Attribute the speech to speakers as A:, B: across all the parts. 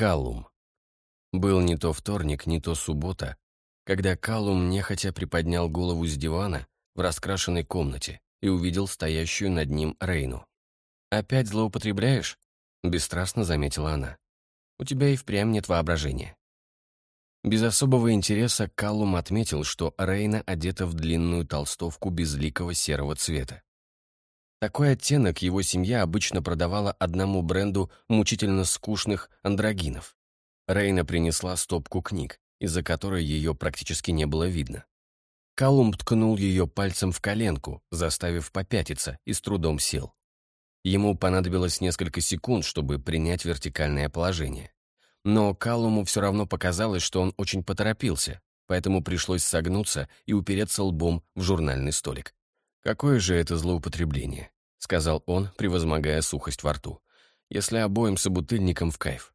A: Калум. Был не то вторник, не то суббота, когда Калум нехотя приподнял голову с дивана в раскрашенной комнате и увидел стоящую над ним Рейну. «Опять злоупотребляешь?» — бесстрастно заметила она. «У тебя и впрямь нет воображения». Без особого интереса Каллум отметил, что Рейна одета в длинную толстовку безликого серого цвета. Такой оттенок его семья обычно продавала одному бренду мучительно скучных андрогинов. Рейна принесла стопку книг, из-за которой ее практически не было видно. Калум ткнул ее пальцем в коленку, заставив попятиться, и с трудом сел. Ему понадобилось несколько секунд, чтобы принять вертикальное положение. Но Калуму все равно показалось, что он очень поторопился, поэтому пришлось согнуться и упереться лбом в журнальный столик. «Какое же это злоупотребление?» — сказал он, превозмогая сухость во рту. «Если обоим собутыльникам в кайф».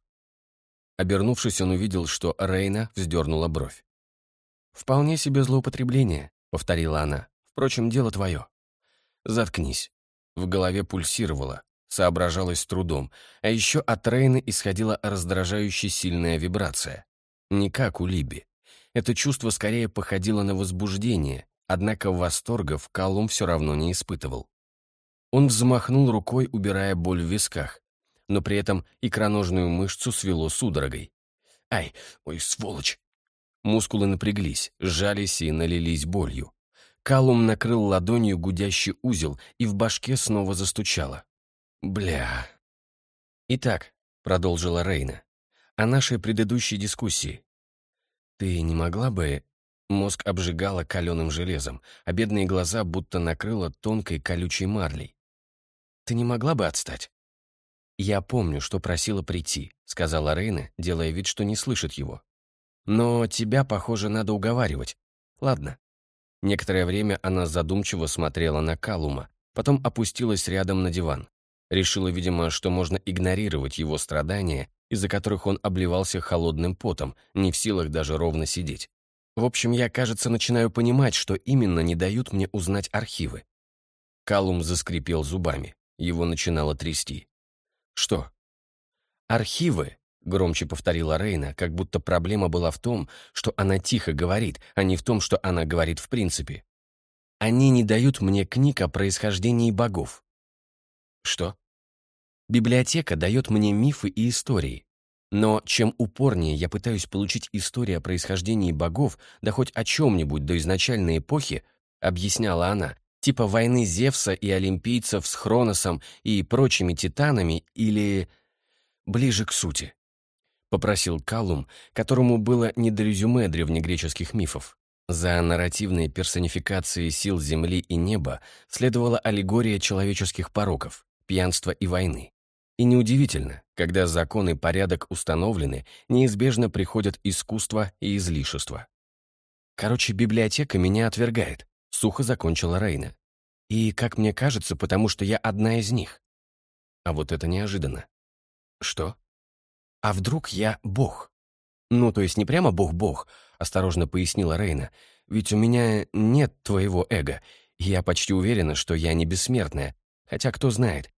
A: Обернувшись, он увидел, что Рейна вздернула бровь. «Вполне себе злоупотребление», — повторила она. «Впрочем, дело твое». «Заткнись». В голове пульсировало, соображалось с трудом, а еще от Рейны исходила раздражающая сильная вибрация. Не как у Либи. Это чувство скорее походило на возбуждение, однако восторгов Калум все равно не испытывал. Он взмахнул рукой, убирая боль в висках, но при этом икроножную мышцу свело судорогой. «Ай, ой, сволочь!» Мускулы напряглись, сжались и налились болью. Калум накрыл ладонью гудящий узел, и в башке снова застучало. «Бля...» «Итак», — продолжила Рейна, — «о нашей предыдущей дискуссии. Ты не могла бы Мозг обжигало каленым железом, а бедные глаза будто накрыло тонкой колючей марлей. «Ты не могла бы отстать?» «Я помню, что просила прийти», — сказала Рейна, делая вид, что не слышит его. «Но тебя, похоже, надо уговаривать. Ладно». Некоторое время она задумчиво смотрела на Калума, потом опустилась рядом на диван. Решила, видимо, что можно игнорировать его страдания, из-за которых он обливался холодным потом, не в силах даже ровно сидеть. В общем, я, кажется, начинаю понимать, что именно не дают мне узнать архивы. Калум заскрипел зубами. Его начинало трясти. «Что?» «Архивы», — громче повторила Рейна, как будто проблема была в том, что она тихо говорит, а не в том, что она говорит в принципе. «Они не дают мне книг о происхождении богов». «Что?» «Библиотека дает мне мифы и истории. Но чем упорнее я пытаюсь получить историю о происхождении богов, да хоть о чем-нибудь до изначальной эпохи, объясняла она, типа войны Зевса и олимпийцев с Хроносом и прочими титанами или... ближе к сути. Попросил Калум, которому было не до резюме древнегреческих мифов. За нарративной персонификацией сил земли и неба следовала аллегория человеческих пороков, пьянства и войны. И неудивительно, когда закон и порядок установлены, неизбежно приходят искусство и излишество. Короче, библиотека меня отвергает, сухо закончила Рейна. И, как мне кажется, потому что я одна из них. А вот это неожиданно. Что? А вдруг я бог? Ну, то есть не прямо бог-бог, осторожно пояснила Рейна. Ведь у меня нет твоего эго, я почти уверена, что я не бессмертная. Хотя кто знает,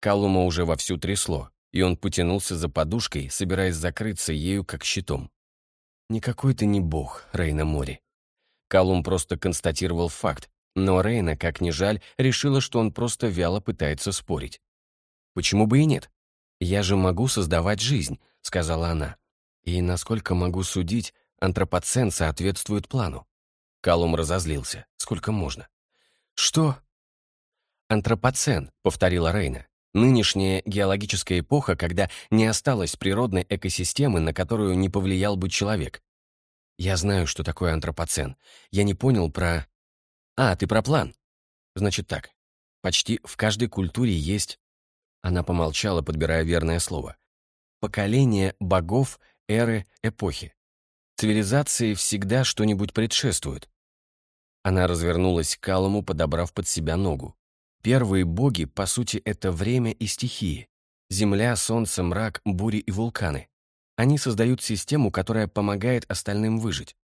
A: Калума уже вовсю трясло, и он потянулся за подушкой, собираясь закрыться ею как щитом. «Никакой ты не бог, Рейна Мори». Калум просто констатировал факт, но Рейна, как ни жаль, решила, что он просто вяло пытается спорить. «Почему бы и нет? Я же могу создавать жизнь», — сказала она. «И, насколько могу судить, антропоцен соответствует плану». Калум разозлился. «Сколько можно?» «Что?» «Антропоцен», — повторила Рейна. Нынешняя геологическая эпоха, когда не осталось природной экосистемы, на которую не повлиял бы человек. Я знаю, что такое антропоцен. Я не понял про... А, ты про план. Значит так. Почти в каждой культуре есть... Она помолчала, подбирая верное слово. Поколение богов, эры, эпохи. Цивилизации всегда что-нибудь предшествует. Она развернулась к Калому, подобрав под себя ногу. Первые боги, по сути, это время и стихии. Земля, солнце, мрак, бури и вулканы. Они создают систему, которая помогает остальным выжить.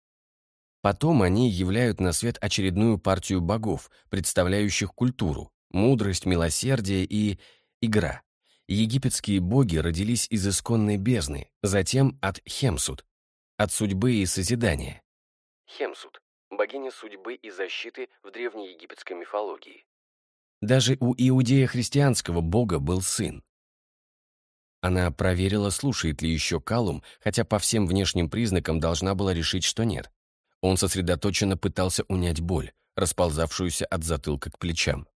A: Потом они являют на свет очередную партию богов, представляющих культуру, мудрость, милосердие и игра. Египетские боги родились из исконной бездны, затем от Хемсут, от судьбы и созидания. Хемсут – богиня судьбы и защиты в древнеегипетской мифологии. Даже у иудея-христианского бога был сын. Она проверила, слушает ли еще Калум, хотя по всем внешним признакам должна была решить, что нет. Он сосредоточенно пытался унять боль, расползавшуюся от затылка к плечам.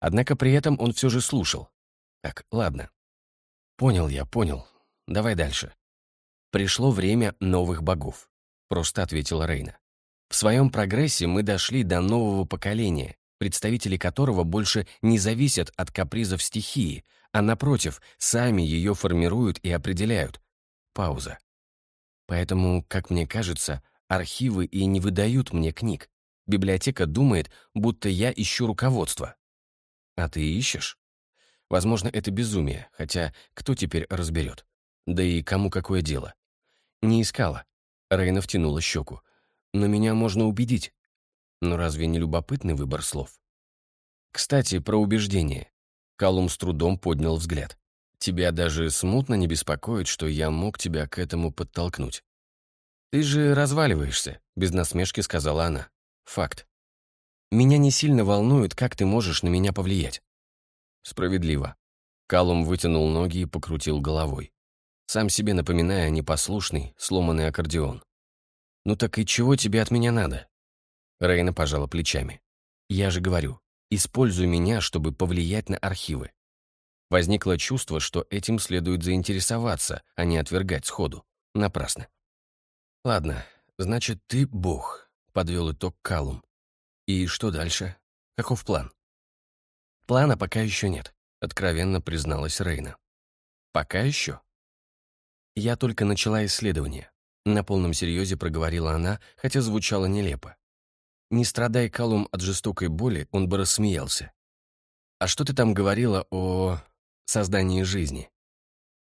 A: Однако при этом он все же слушал. Так, ладно. Понял я, понял. Давай дальше. Пришло время новых богов, просто ответила Рейна. В своем прогрессе мы дошли до нового поколения, представители которого больше не зависят от капризов стихии, а напротив, сами ее формируют и определяют. Пауза. Поэтому, как мне кажется, архивы и не выдают мне книг. Библиотека думает, будто я ищу руководство. А ты ищешь? Возможно, это безумие, хотя кто теперь разберет? Да и кому какое дело? Не искала. Рейна втянула щеку. Но меня можно убедить. Но разве не любопытный выбор слов? Кстати, про убеждение. Калум с трудом поднял взгляд. Тебя даже смутно не беспокоит, что я мог тебя к этому подтолкнуть. «Ты же разваливаешься», — без насмешки сказала она. «Факт. Меня не сильно волнует, как ты можешь на меня повлиять». «Справедливо». Калум вытянул ноги и покрутил головой. Сам себе напоминая непослушный, сломанный аккордеон. «Ну так и чего тебе от меня надо?» Рейна пожала плечами. «Я же говорю, используй меня, чтобы повлиять на архивы». Возникло чувство, что этим следует заинтересоваться, а не отвергать сходу. Напрасно. «Ладно, значит, ты бог», — подвел итог Калум. «И что дальше? Каков план?» «Плана пока еще нет», — откровенно призналась Рейна. «Пока еще?» «Я только начала исследование», — на полном серьезе проговорила она, хотя звучало нелепо. Не страдай, Калум, от жестокой боли, он бы рассмеялся. «А что ты там говорила о создании жизни?»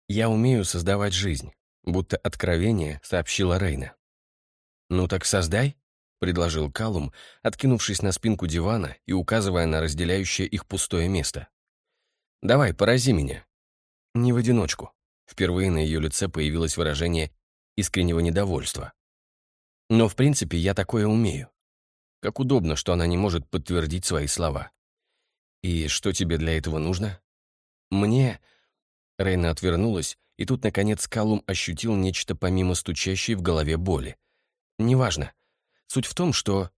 A: «Я умею создавать жизнь», будто откровение сообщила Рейна. «Ну так создай», — предложил Калум, откинувшись на спинку дивана и указывая на разделяющее их пустое место. «Давай, порази меня». «Не в одиночку». Впервые на ее лице появилось выражение искреннего недовольства. «Но, в принципе, я такое умею. Как удобно, что она не может подтвердить свои слова. И что тебе для этого нужно?» «Мне...» Рейна отвернулась и тут, наконец, Калум ощутил нечто помимо стучащей в голове боли. «Неважно. Суть в том, что...»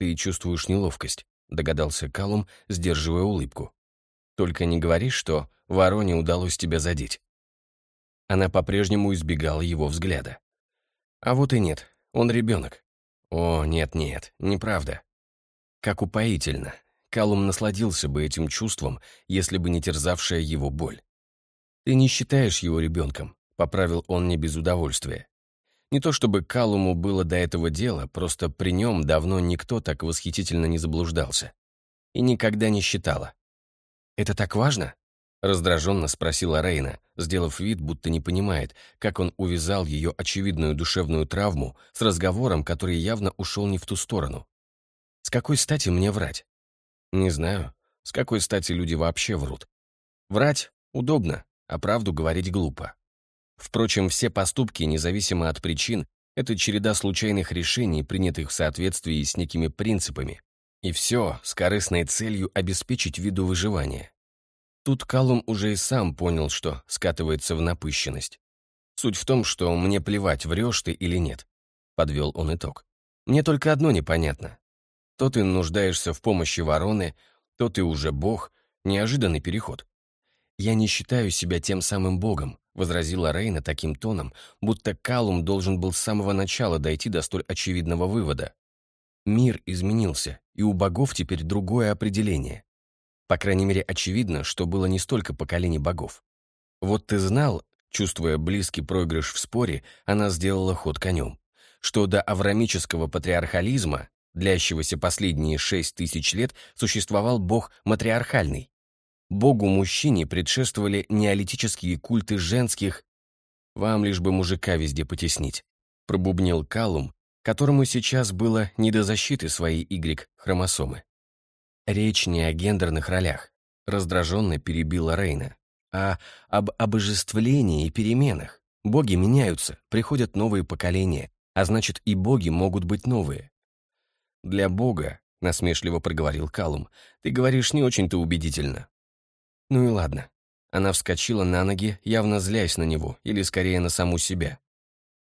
A: «Ты чувствуешь неловкость», — догадался Калум, сдерживая улыбку. «Только не говори, что Вороне удалось тебя задеть». Она по-прежнему избегала его взгляда. «А вот и нет. Он ребенок». «О, нет-нет, неправда». Как упоительно. Калум насладился бы этим чувством, если бы не терзавшая его боль. «Ты не считаешь его ребенком», — поправил он не без удовольствия. Не то чтобы Калуму было до этого дела, просто при нем давно никто так восхитительно не заблуждался. И никогда не считала. «Это так важно?» — раздраженно спросила Рейна, сделав вид, будто не понимает, как он увязал ее очевидную душевную травму с разговором, который явно ушел не в ту сторону. «С какой стати мне врать?» «Не знаю. С какой стати люди вообще врут?» «Врать удобно а правду говорить глупо. Впрочем, все поступки, независимо от причин, это череда случайных решений, принятых в соответствии с некими принципами, и все с корыстной целью обеспечить виду выживания. Тут Калум уже и сам понял, что скатывается в напыщенность. Суть в том, что мне плевать, врешь ты или нет, подвел он итог. Мне только одно непонятно. То ты нуждаешься в помощи вороны, то ты уже бог, неожиданный переход. «Я не считаю себя тем самым богом», — возразила Рейна таким тоном, будто Калум должен был с самого начала дойти до столь очевидного вывода. Мир изменился, и у богов теперь другое определение. По крайней мере, очевидно, что было не столько поколений богов. Вот ты знал, чувствуя близкий проигрыш в споре, она сделала ход конем, что до аврамического патриархализма, длящегося последние шесть тысяч лет, существовал бог матриархальный, Богу-мужчине предшествовали неолитические культы женских «Вам лишь бы мужика везде потеснить», пробубнил Калум, которому сейчас было не до защиты своей Y-хромосомы. Речь не о гендерных ролях, раздраженно перебила Рейна. а об обожествлении и переменах. Боги меняются, приходят новые поколения, а значит и боги могут быть новые. «Для бога», — насмешливо проговорил Калум, — «ты говоришь не очень-то убедительно». «Ну и ладно». Она вскочила на ноги, явно злясь на него, или скорее на саму себя.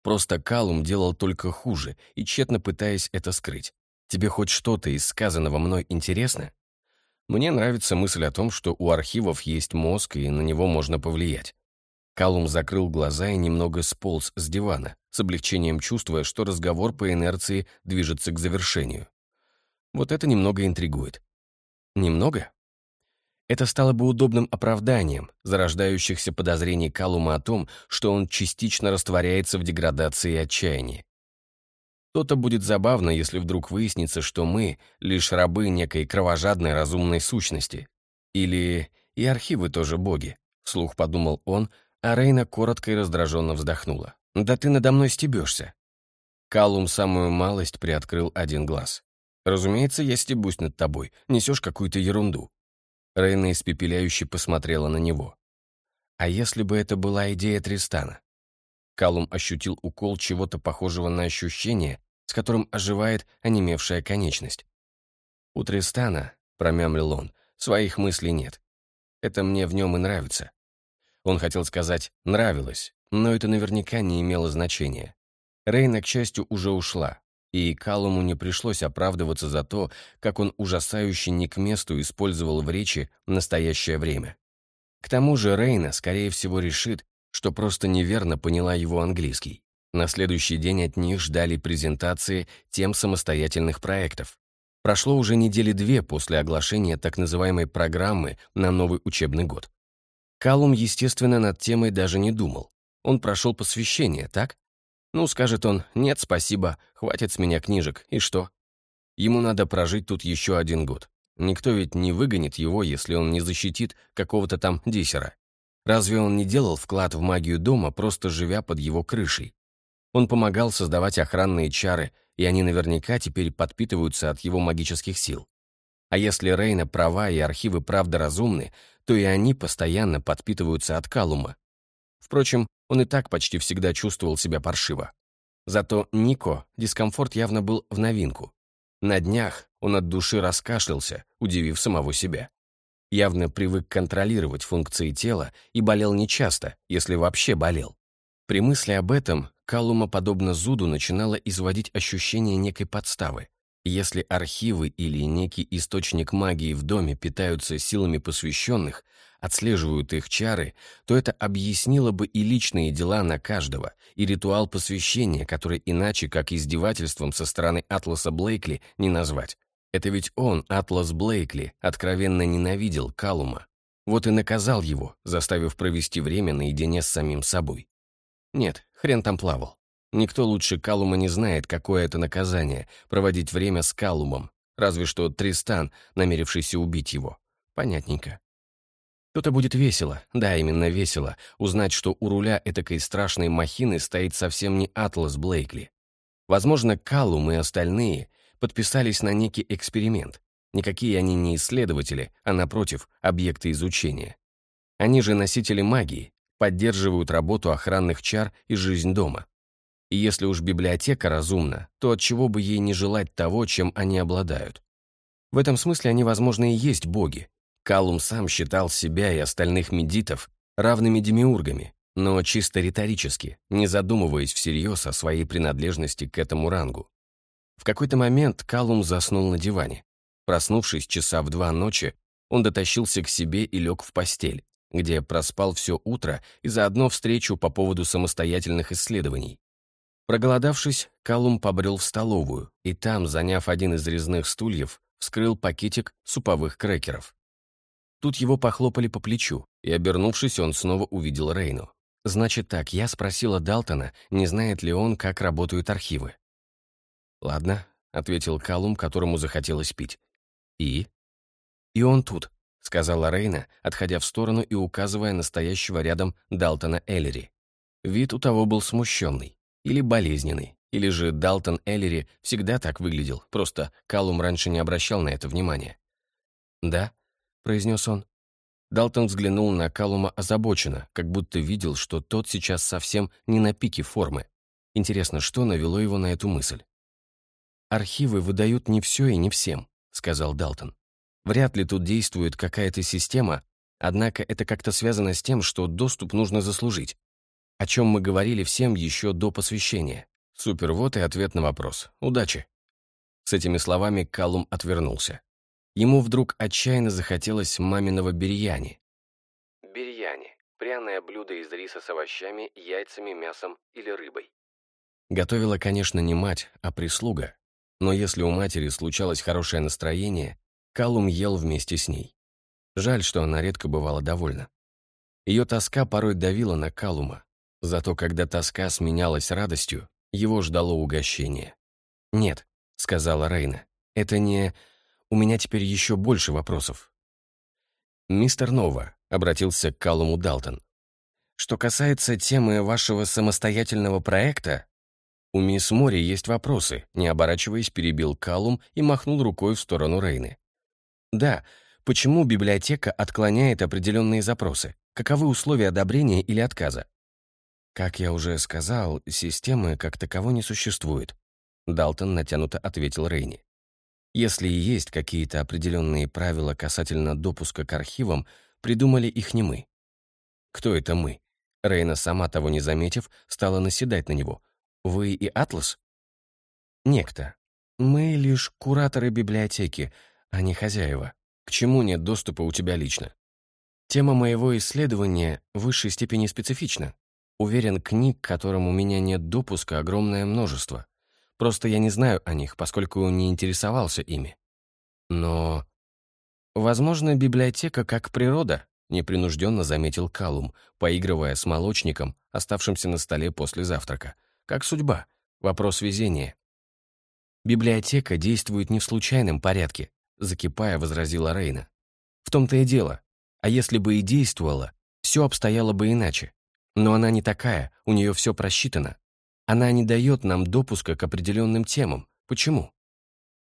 A: Просто Калум делал только хуже и тщетно пытаясь это скрыть. «Тебе хоть что-то из сказанного мной интересно?» Мне нравится мысль о том, что у архивов есть мозг, и на него можно повлиять. Калум закрыл глаза и немного сполз с дивана, с облегчением чувствуя, что разговор по инерции движется к завершению. Вот это немного интригует. Немного? Это стало бы удобным оправданием зарождающихся подозрений Калума о том, что он частично растворяется в деградации и отчаянии. То-то будет забавно, если вдруг выяснится, что мы — лишь рабы некой кровожадной разумной сущности. Или и архивы тоже боги, — вслух подумал он, а Рейна коротко и раздраженно вздохнула. «Да ты надо мной стебешься». Калум самую малость приоткрыл один глаз. «Разумеется, я стебусь над тобой, несешь какую-то ерунду». Рейна испепеляюще посмотрела на него. «А если бы это была идея Тристана?» Калум ощутил укол чего-то похожего на ощущение, с которым оживает онемевшая конечность. «У Тристана», — промямлил он, — «своих мыслей нет. Это мне в нем и нравится». Он хотел сказать «нравилось», но это наверняка не имело значения. Рейна, к счастью, уже ушла, и Калуму не пришлось оправдываться за то, как он ужасающе не к месту использовал в речи настоящее время. К тому же Рейна, скорее всего, решит, что просто неверно поняла его английский. На следующий день от них ждали презентации тем самостоятельных проектов. Прошло уже недели две после оглашения так называемой программы на новый учебный год. Калум, естественно, над темой даже не думал. Он прошел посвящение, так? Ну, скажет он, нет, спасибо, хватит с меня книжек, и что? Ему надо прожить тут еще один год. Никто ведь не выгонит его, если он не защитит какого-то там диссера. Разве он не делал вклад в магию дома, просто живя под его крышей? Он помогал создавать охранные чары, и они наверняка теперь подпитываются от его магических сил. А если Рейна права и архивы правда разумны, то и они постоянно подпитываются от Калума. Впрочем, он и так почти всегда чувствовал себя паршиво. Зато Нико дискомфорт явно был в новинку. На днях он от души раскашлялся, удивив самого себя. Явно привык контролировать функции тела и болел нечасто, если вообще болел. При мысли об этом Калума, подобно Зуду, начинала изводить ощущение некой подставы. Если архивы или некий источник магии в доме питаются силами посвященных, отслеживают их чары, то это объяснило бы и личные дела на каждого, и ритуал посвящения, который иначе, как издевательством со стороны Атласа Блейкли, не назвать. Это ведь он, Атлас Блейкли, откровенно ненавидел Калума. Вот и наказал его, заставив провести время наедине с самим собой. Нет, хрен там плавал. Никто лучше Калума не знает, какое это наказание — проводить время с Калумом, разве что Тристан, намерившийся убить его. Понятненько. То-то будет весело, да, именно весело, узнать, что у руля этакой страшной махины стоит совсем не Атлас Блейкли. Возможно, Калум и остальные подписались на некий эксперимент. Никакие они не исследователи, а, напротив, объекты изучения. Они же носители магии, поддерживают работу охранных чар и жизнь дома. И если уж библиотека разумна, то от чего бы ей не желать того, чем они обладают? В этом смысле они, возможно, и есть боги. Калум сам считал себя и остальных медитов равными демиургами, но чисто риторически, не задумываясь всерьез о своей принадлежности к этому рангу. В какой-то момент Калум заснул на диване. Проснувшись часа в два ночи, он дотащился к себе и лег в постель, где проспал все утро и заодно встречу по поводу самостоятельных исследований. Проголодавшись, Калум побрел в столовую, и там, заняв один из резных стульев, вскрыл пакетик суповых крекеров. Тут его похлопали по плечу, и, обернувшись, он снова увидел Рейну. «Значит так, я спросила Далтона, не знает ли он, как работают архивы». «Ладно», — ответил Калум, которому захотелось пить. «И?» «И он тут сказала Рейна, отходя в сторону и указывая настоящего рядом Далтона Эллери. Вид у того был смущенный или болезненный, или же Далтон Эллери всегда так выглядел, просто Калум раньше не обращал на это внимания. «Да», — произнес он. Далтон взглянул на Калума озабоченно, как будто видел, что тот сейчас совсем не на пике формы. Интересно, что навело его на эту мысль? «Архивы выдают не все и не всем», — сказал Далтон. «Вряд ли тут действует какая-то система, однако это как-то связано с тем, что доступ нужно заслужить, о чем мы говорили всем еще до посвящения. Супер, вот и ответ на вопрос. Удачи!» С этими словами Калум отвернулся. Ему вдруг отчаянно захотелось маминого бирьяни. Бирьяни – пряное блюдо из риса с овощами, яйцами, мясом или рыбой. Готовила, конечно, не мать, а прислуга. Но если у матери случалось хорошее настроение, Калум ел вместе с ней. Жаль, что она редко бывала довольна. Ее тоска порой давила на Калума, зато когда тоска сменялась радостью, его ждало угощение. «Нет», — сказала Рейна, — «это не...» У меня теперь еще больше вопросов. Мистер Нова обратился к Калуму Далтон. Что касается темы вашего самостоятельного проекта, у мисс Мори есть вопросы, не оборачиваясь, перебил Калум и махнул рукой в сторону Рейны. Да, почему библиотека отклоняет определенные запросы? Каковы условия одобрения или отказа? Как я уже сказал, системы как таковой не существует. Далтон натянуто ответил Рейни. Если и есть какие-то определенные правила касательно допуска к архивам, придумали их не мы. Кто это мы? Рейна, сама того не заметив, стала наседать на него. Вы и Атлас? Некто. Мы лишь кураторы библиотеки, а не хозяева. К чему нет доступа у тебя лично? Тема моего исследования в высшей степени специфична. Уверен, книг, к которым у меня нет допуска, огромное множество. Просто я не знаю о них, поскольку не интересовался ими. Но... Возможно, библиотека как природа, непринужденно заметил Калум, поигрывая с молочником, оставшимся на столе после завтрака. Как судьба. Вопрос везения. Библиотека действует не в случайном порядке, закипая, возразила Рейна. В том-то и дело. А если бы и действовала, все обстояло бы иначе. Но она не такая, у нее все просчитано. Она не дает нам допуска к определенным темам. Почему?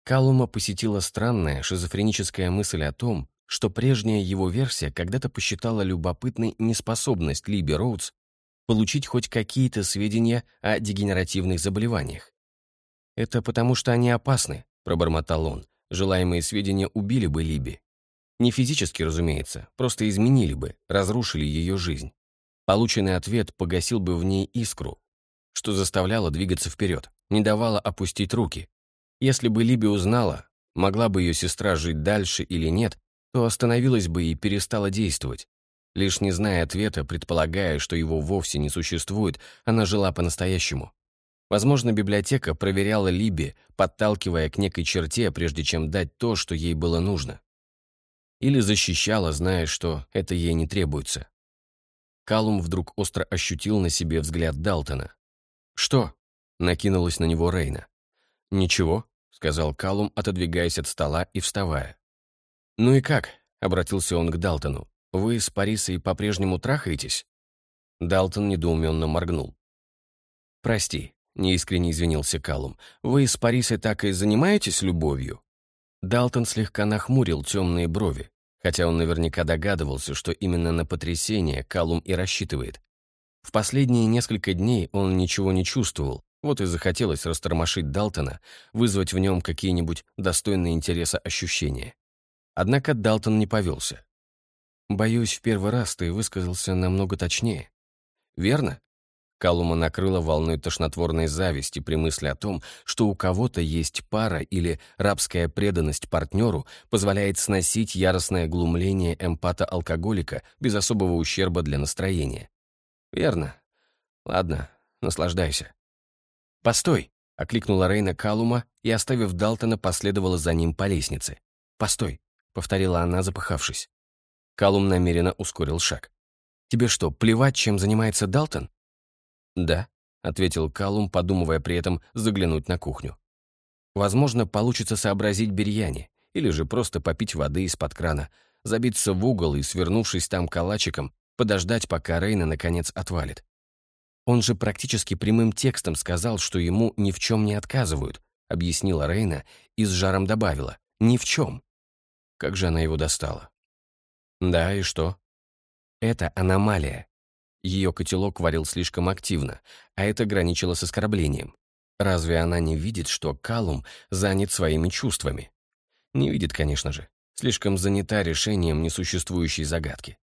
A: Калума посетила странная шизофреническая мысль о том, что прежняя его версия когда-то посчитала любопытной неспособность Либи Роудс получить хоть какие-то сведения о дегенеративных заболеваниях. «Это потому, что они опасны», — пробормотал он. «Желаемые сведения убили бы Либи. Не физически, разумеется, просто изменили бы, разрушили ее жизнь. Полученный ответ погасил бы в ней искру, что заставляло двигаться вперед, не давало опустить руки. Если бы Либи узнала, могла бы ее сестра жить дальше или нет, то остановилась бы и перестала действовать. Лишь не зная ответа, предполагая, что его вовсе не существует, она жила по-настоящему. Возможно, библиотека проверяла Либи, подталкивая к некой черте, прежде чем дать то, что ей было нужно. Или защищала, зная, что это ей не требуется. Калум вдруг остро ощутил на себе взгляд Далтона. «Что?» — накинулась на него Рейна. «Ничего», — сказал Калум, отодвигаясь от стола и вставая. «Ну и как?» — обратился он к Далтону. «Вы с Парисой по-прежнему трахаетесь?» Далтон недоуменно моргнул. «Прости», — неискренне извинился Калум. «Вы с Парисой так и занимаетесь любовью?» Далтон слегка нахмурил темные брови, хотя он наверняка догадывался, что именно на потрясение Калум и рассчитывает. В последние несколько дней он ничего не чувствовал, вот и захотелось растормошить Далтона, вызвать в нем какие-нибудь достойные интереса ощущения. Однако Далтон не повелся. «Боюсь, в первый раз ты высказался намного точнее». «Верно?» Калума накрыла волной тошнотворной зависти при мысли о том, что у кого-то есть пара или рабская преданность партнеру позволяет сносить яростное глумление эмпата-алкоголика без особого ущерба для настроения. «Верно. Ладно, наслаждайся». «Постой!» — окликнула Рейна Калума и, оставив Далтона, последовала за ним по лестнице. «Постой!» — повторила она, запыхавшись. Калум намеренно ускорил шаг. «Тебе что, плевать, чем занимается Далтон?» «Да», — ответил Калум, подумывая при этом заглянуть на кухню. «Возможно, получится сообразить Берьяне, или же просто попить воды из-под крана, забиться в угол и, свернувшись там калачиком, подождать, пока Рейна наконец отвалит. Он же практически прямым текстом сказал, что ему ни в чем не отказывают, объяснила Рейна и с жаром добавила «ни в чем». Как же она его достала? Да, и что? Это аномалия. Ее котелок варил слишком активно, а это граничило с оскорблением. Разве она не видит, что Калум занят своими чувствами? Не видит, конечно же. Слишком занята решением несуществующей загадки.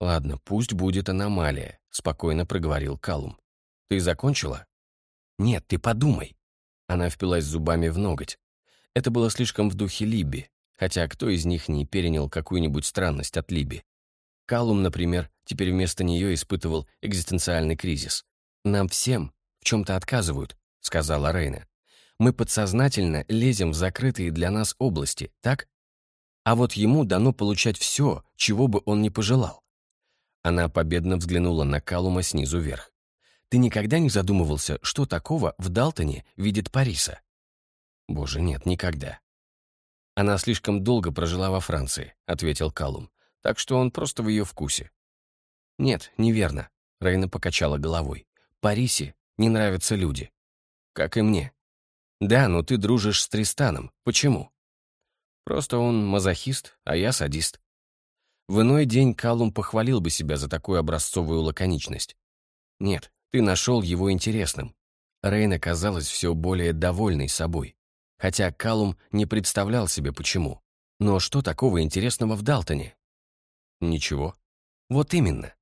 A: «Ладно, пусть будет аномалия», — спокойно проговорил Калум. «Ты закончила?» «Нет, ты подумай». Она впилась зубами в ноготь. Это было слишком в духе Либи, хотя кто из них не перенял какую-нибудь странность от Либи? Калум, например, теперь вместо нее испытывал экзистенциальный кризис. «Нам всем в чем-то отказывают», — сказала Рейна. «Мы подсознательно лезем в закрытые для нас области, так? А вот ему дано получать все, чего бы он ни пожелал». Она победно взглянула на Калума снизу вверх. «Ты никогда не задумывался, что такого в Далтоне видит Париса?» «Боже, нет, никогда». «Она слишком долго прожила во Франции», — ответил Калум так что он просто в ее вкусе. «Нет, неверно», — Рейна покачала головой. «Парисе не нравятся люди. Как и мне. Да, но ты дружишь с Тристаном. Почему?» «Просто он мазохист, а я садист». В иной день Калум похвалил бы себя за такую образцовую лаконичность. «Нет, ты нашел его интересным». Рейна казалась все более довольной собой, хотя Калум не представлял себе почему. Но что такого интересного в Далтоне? Ничего. Вот именно.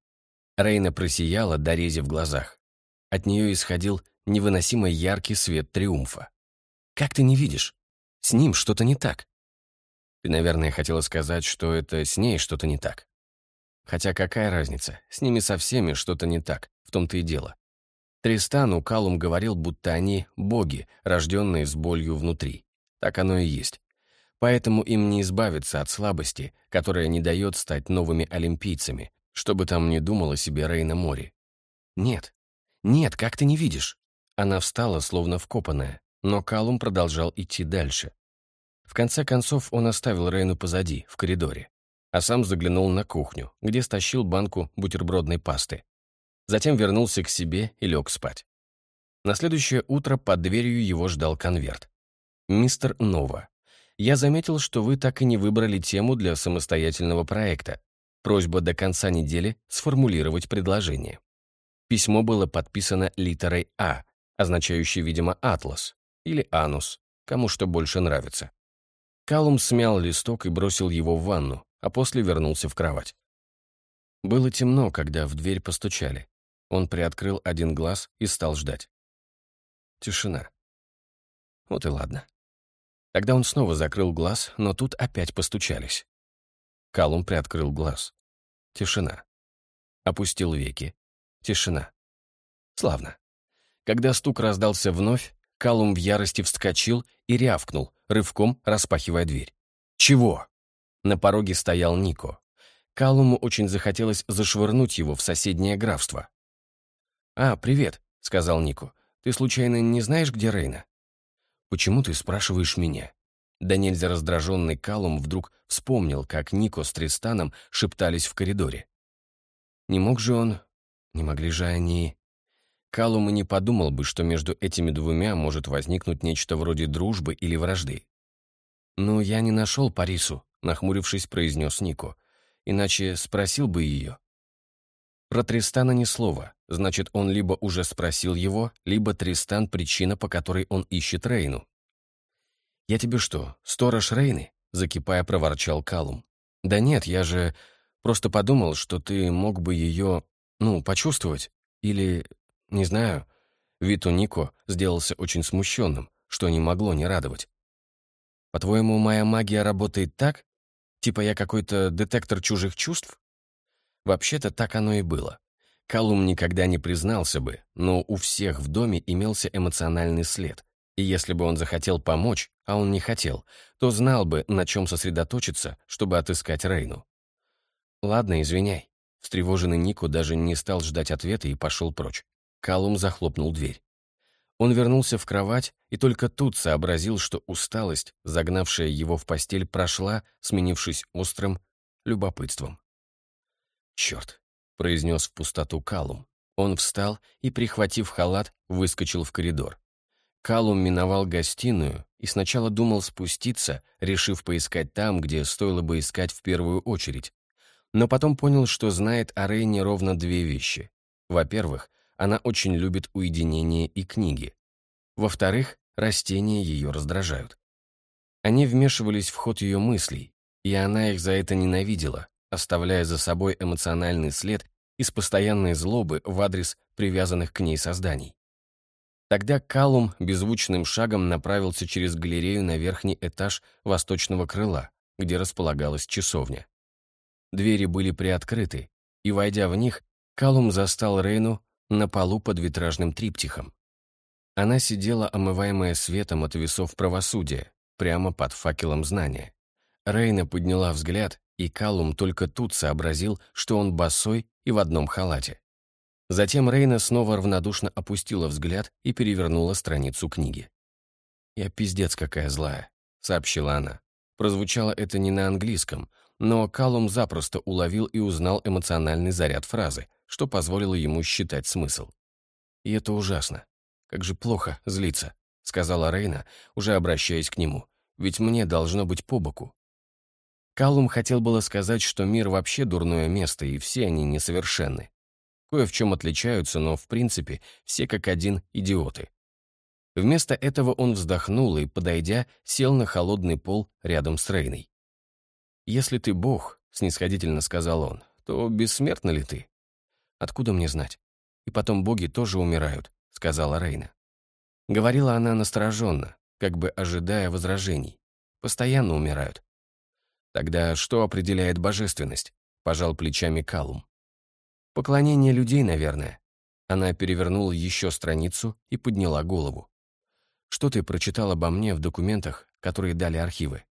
A: Рейна просияла, дорези в глазах. От нее исходил невыносимо яркий свет триумфа. «Как ты не видишь? С ним что-то не так». Ты, наверное, хотела сказать, что это с ней что-то не так. Хотя какая разница, с ними со всеми что-то не так, в том-то и дело. Тристану Калум говорил, будто они — боги, рожденные с болью внутри. Так оно и есть. Поэтому им не избавиться от слабости, которая не дает стать новыми олимпийцами, чтобы там не думала себе Рейна Мори. «Нет, нет, как ты не видишь?» Она встала, словно вкопанная, но Калум продолжал идти дальше. В конце концов он оставил Рейну позади, в коридоре, а сам заглянул на кухню, где стащил банку бутербродной пасты. Затем вернулся к себе и лег спать. На следующее утро под дверью его ждал конверт. «Мистер Нова, я заметил, что вы так и не выбрали тему для самостоятельного проекта. Просьба до конца недели сформулировать предложение. Письмо было подписано литерой «А», означающей, видимо, «Атлас» или «Анус», кому что больше нравится. Калум смял листок и бросил его в ванну, а после вернулся в кровать. Было темно, когда в дверь постучали. Он приоткрыл один глаз и стал ждать. Тишина. Вот и ладно. Тогда он снова закрыл глаз, но тут опять постучались. Калум приоткрыл глаз. Тишина. Опустил веки. Тишина. Славно. Когда стук раздался вновь, Калум в ярости вскочил и рявкнул, рывком распахивая дверь. «Чего?» На пороге стоял Нико. Калуму очень захотелось зашвырнуть его в соседнее графство. «А, привет», — сказал Нико. «Ты случайно не знаешь, где Рейна?» «Почему ты спрашиваешь меня?» Да нельзя раздраженный Калум вдруг вспомнил, как Нико с Тристаном шептались в коридоре. Не мог же он... Не могли же они... Калум и не подумал бы, что между этими двумя может возникнуть нечто вроде дружбы или вражды. «Но я не нашел Парису», — нахмурившись, произнес Нико. «Иначе спросил бы ее». Про Тристана ни слова, значит, он либо уже спросил его, либо Тристан — причина, по которой он ищет Рейну. «Я тебе что, сторож Рейны?» — закипая проворчал Калум. «Да нет, я же просто подумал, что ты мог бы ее, ну, почувствовать. Или, не знаю...» Вид у Нико сделался очень смущенным, что не могло не радовать. «По-твоему, моя магия работает так? Типа я какой-то детектор чужих чувств?» Вообще-то так оно и было. Калум никогда не признался бы, но у всех в доме имелся эмоциональный след. И если бы он захотел помочь, а он не хотел, то знал бы, на чем сосредоточиться, чтобы отыскать Рейну. «Ладно, извиняй». Встревоженный Нику даже не стал ждать ответа и пошел прочь. Калум захлопнул дверь. Он вернулся в кровать и только тут сообразил, что усталость, загнавшая его в постель, прошла, сменившись острым любопытством. «Черт!» — произнес в пустоту Калум. Он встал и, прихватив халат, выскочил в коридор. Калум миновал гостиную и сначала думал спуститься, решив поискать там, где стоило бы искать в первую очередь. Но потом понял, что знает о Рейне ровно две вещи. Во-первых, она очень любит уединение и книги. Во-вторых, растения ее раздражают. Они вмешивались в ход ее мыслей, и она их за это ненавидела, оставляя за собой эмоциональный след из постоянной злобы в адрес привязанных к ней созданий. Тогда Калум беззвучным шагом направился через галерею на верхний этаж восточного крыла, где располагалась часовня. Двери были приоткрыты, и, войдя в них, Калум застал Рейну на полу под витражным триптихом. Она сидела, омываемая светом от весов правосудия, прямо под факелом знания. Рейна подняла взгляд, и Калум только тут сообразил, что он босой и в одном халате. Затем Рейна снова равнодушно опустила взгляд и перевернула страницу книги. «Я пиздец какая злая», — сообщила она. Прозвучало это не на английском, но Калум запросто уловил и узнал эмоциональный заряд фразы, что позволило ему считать смысл. «И это ужасно. Как же плохо злиться», — сказала Рейна, уже обращаясь к нему. «Ведь мне должно быть по боку». Калум хотел было сказать, что мир вообще дурное место, и все они несовершенны. Кое в чем отличаются, но, в принципе, все как один идиоты. Вместо этого он вздохнул и, подойдя, сел на холодный пол рядом с Рейной. «Если ты бог», — снисходительно сказал он, — «то бессмертна ли ты?» «Откуда мне знать? И потом боги тоже умирают», — сказала Рейна. Говорила она настороженно, как бы ожидая возражений. «Постоянно умирают». «Тогда что определяет божественность?» — пожал плечами Калум. «Поклонение людей, наверное». Она перевернула еще страницу и подняла голову. «Что ты прочитал обо мне в документах, которые дали архивы?»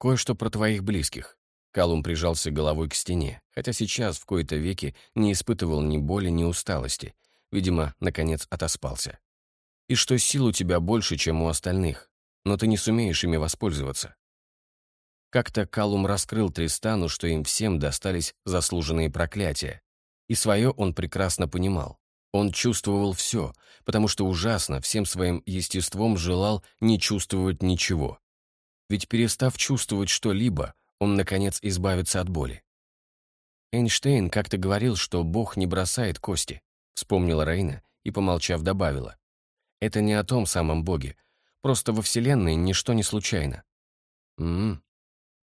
A: «Кое-что про твоих близких». Калум прижался головой к стене, хотя сейчас в кои-то веки не испытывал ни боли, ни усталости. Видимо, наконец отоспался. «И что сил у тебя больше, чем у остальных, но ты не сумеешь ими воспользоваться». Как-то Калум раскрыл Тристану, что им всем достались заслуженные проклятия. И свое он прекрасно понимал. Он чувствовал все, потому что ужасно всем своим естеством желал не чувствовать ничего. Ведь перестав чувствовать что-либо, он, наконец, избавится от боли. Эйнштейн как-то говорил, что Бог не бросает кости, вспомнила Рейна и, помолчав, добавила. Это не о том самом Боге, просто во Вселенной ничто не случайно. «М-м»,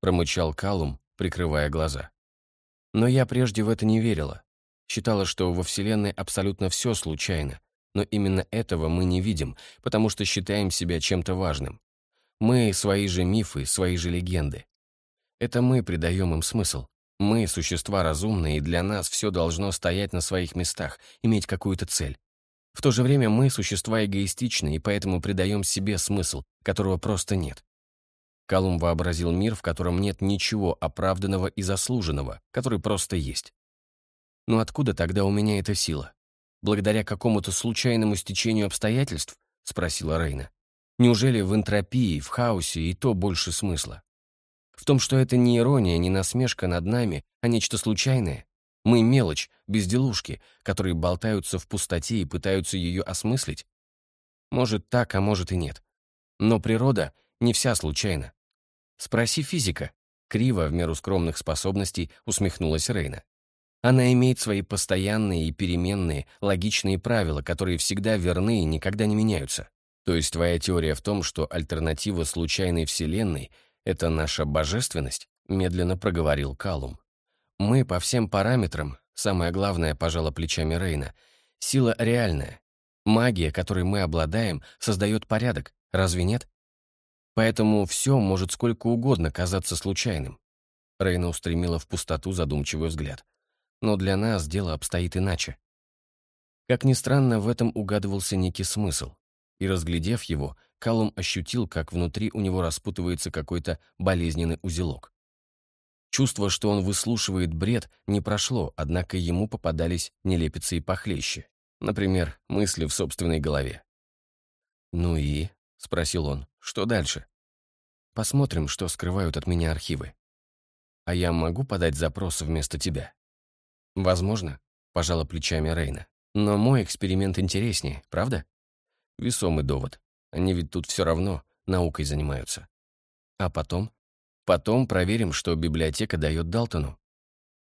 A: промычал Калум, прикрывая глаза. Но я прежде в это не верила. Считала, что во Вселенной абсолютно все случайно, но именно этого мы не видим, потому что считаем себя чем-то важным. Мы — свои же мифы, свои же легенды. Это мы придаем им смысл. Мы — существа разумные, и для нас все должно стоять на своих местах, иметь какую-то цель. В то же время мы — существа эгоистичные, и поэтому придаем себе смысл, которого просто нет. Калум вообразил мир, в котором нет ничего оправданного и заслуженного, который просто есть. Но «Ну откуда тогда у меня эта сила? Благодаря какому-то случайному стечению обстоятельств? Спросила Рейна. Неужели в энтропии, в хаосе и то больше смысла? В том, что это не ирония, не насмешка над нами, а нечто случайное? Мы мелочь, безделушки, которые болтаются в пустоте и пытаются ее осмыслить? Может так, а может и нет. Но природа не вся случайна. Спроси физика. Криво, в меру скромных способностей, усмехнулась Рейна. Она имеет свои постоянные и переменные, логичные правила, которые всегда верны и никогда не меняются. То есть твоя теория в том, что альтернатива случайной вселенной — это наша божественность? Медленно проговорил Калум. Мы по всем параметрам, самое главное, пожала плечами Рейна, сила реальная. Магия, которой мы обладаем, создает порядок, разве нет? Поэтому все может сколько угодно казаться случайным. Рейна устремила в пустоту задумчивый взгляд. Но для нас дело обстоит иначе. Как ни странно, в этом угадывался некий смысл и, разглядев его, Калум ощутил, как внутри у него распутывается какой-то болезненный узелок. Чувство, что он выслушивает бред, не прошло, однако ему попадались нелепицы и похлеще. Например, мысли в собственной голове. «Ну и?» — спросил он. «Что дальше?» «Посмотрим, что скрывают от меня архивы. А я могу подать запрос вместо тебя?» «Возможно», — пожала плечами Рейна. «Но мой эксперимент интереснее, правда?» Весомый довод. Они ведь тут все равно наукой занимаются. А потом? Потом проверим, что библиотека дает Далтону.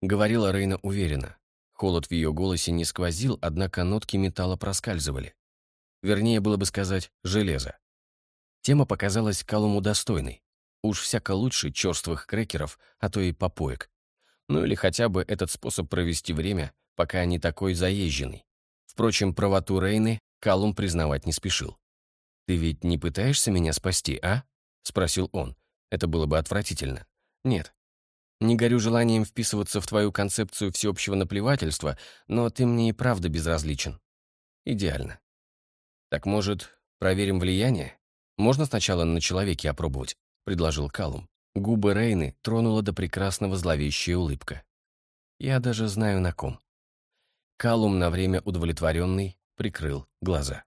A: Говорила Рейна уверенно. Холод в ее голосе не сквозил, однако нотки металла проскальзывали. Вернее, было бы сказать, железо. Тема показалась Калуму достойной. Уж всяко лучше черствых крекеров, а то и попоек. Ну или хотя бы этот способ провести время, пока не такой заезженный. Впрочем, правоту Рейны Калум признавать не спешил. «Ты ведь не пытаешься меня спасти, а?» — спросил он. Это было бы отвратительно. «Нет. Не горю желанием вписываться в твою концепцию всеобщего наплевательства, но ты мне и правда безразличен. Идеально. Так, может, проверим влияние? Можно сначала на человеке опробовать?» — предложил Калум. Губы Рейны тронула до прекрасного зловещая улыбка. «Я даже знаю на ком». Калум, на время удовлетворенный, прикрыл глаза.